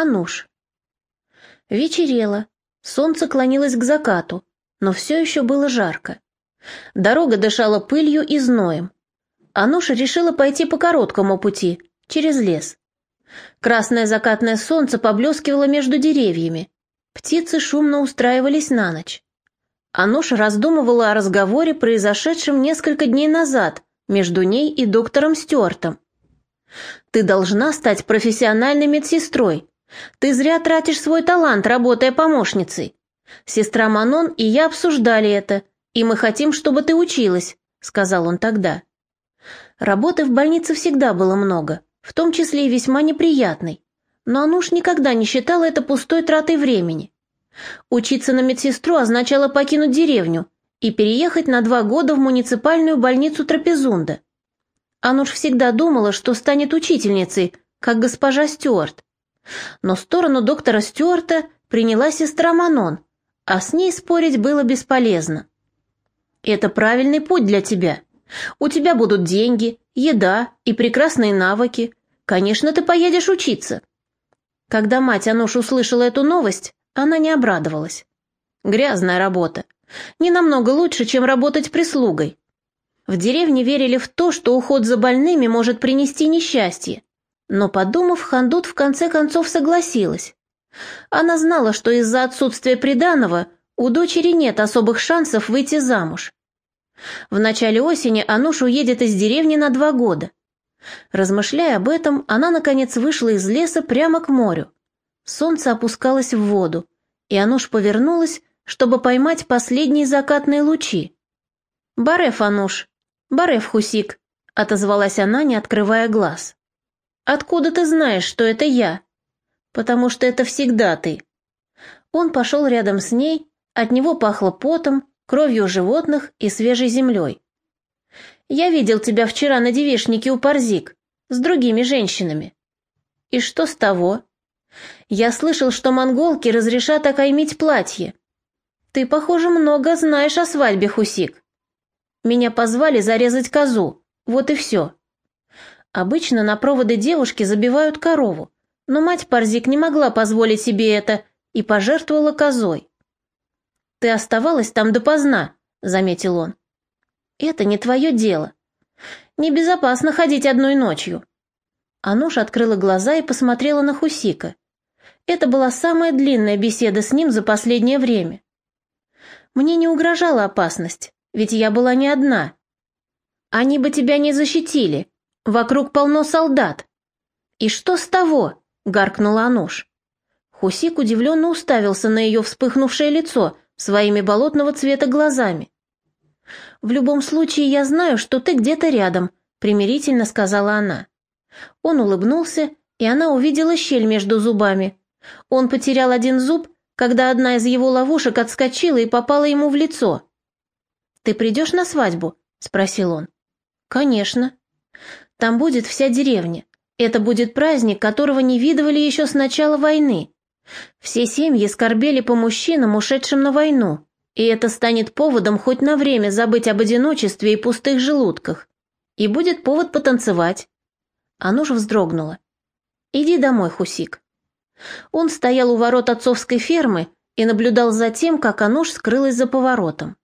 Ануш. Вечерело. Солнце клонилось к закату, но все еще было жарко. Дорога дышала пылью и зноем. Ануша решила пойти по короткому пути, через лес. Красное закатное солнце поблескивало между деревьями. Птицы шумно устраивались на ночь. Ануша раздумывала о разговоре, произошедшем несколько дней назад между ней и доктором Стюартом. «Ты должна стать профессиональной медсестрой. Ты зря тратишь свой талант, работая помощницей. Сестра Манон и я обсуждали это, и мы хотим, чтобы ты училась», — сказал он тогда. Работы в больнице всегда было много, в том числе и весьма неприятной, но Ануш никогда не считала это пустой тратой времени. Учиться на медсестру означало покинуть деревню и переехать на два года в муниципальную больницу Трапезунда. Ануш всегда думала, что станет учительницей, как госпожа Стюарт. Но сторону доктора Стюарта приняла сестра Манон, а с ней спорить было бесполезно. «Это правильный путь для тебя. У тебя будут деньги, еда и прекрасные навыки. Конечно, ты поедешь учиться». Когда мать Ануш услышала эту новость, она не обрадовалась. Грязная работа. Не намного лучше, чем работать прислугой. В деревне верили в то, что уход за больными может принести несчастье. Но, подумав, Хандут в конце концов согласилась. Она знала, что из-за отсутствия приданого у дочери нет особых шансов выйти замуж. В начале осени Ануш уедет из деревни на два года. Размышляя об этом, она, наконец, вышла из леса прямо к морю. Солнце опускалось в воду, и Ануш повернулась, чтобы поймать последние закатные лучи. «Бареф, Ануш! Бареф, Хусик!» — отозвалась она, не открывая глаз. «Откуда ты знаешь, что это я?» «Потому что это всегда ты». Он пошел рядом с ней, от него пахло потом, кровью животных и свежей землей. «Я видел тебя вчера на девишнике у Парзик, с другими женщинами». «И что с того?» «Я слышал, что монголки разрешат окаймить платье. Ты, похоже, много знаешь о свадьбе, Хусик. Меня позвали зарезать козу, вот и все». Обычно на проводы девушки забивают корову, но мать Парзик не могла позволить себе это и пожертвовала козой. «Ты оставалась там допоздна», — заметил он. «Это не твое дело. Небезопасно ходить одной ночью». Ануш открыла глаза и посмотрела на Хусика. Это была самая длинная беседа с ним за последнее время. Мне не угрожала опасность, ведь я была не одна. Они бы тебя не защитили. Вокруг полно солдат. И что с того? гаркнула Ануш. Хусик удивленно уставился на ее вспыхнувшее лицо, своими болотного цвета глазами. «В любом случае я знаю, что ты где-то рядом», — примирительно сказала она. Он улыбнулся, и она увидела щель между зубами. Он потерял один зуб, когда одна из его ловушек отскочила и попала ему в лицо. «Ты придешь на свадьбу?» — спросил он. «Конечно. Там будет вся деревня. Это будет праздник, которого не видывали еще с начала войны. Все семьи скорбели по мужчинам, ушедшим на войну, и это станет поводом хоть на время забыть об одиночестве и пустых желудках. И будет повод потанцевать. Ануш вздрогнула. «Иди домой, Хусик». Он стоял у ворот отцовской фермы и наблюдал за тем, как Ануш скрылась за поворотом.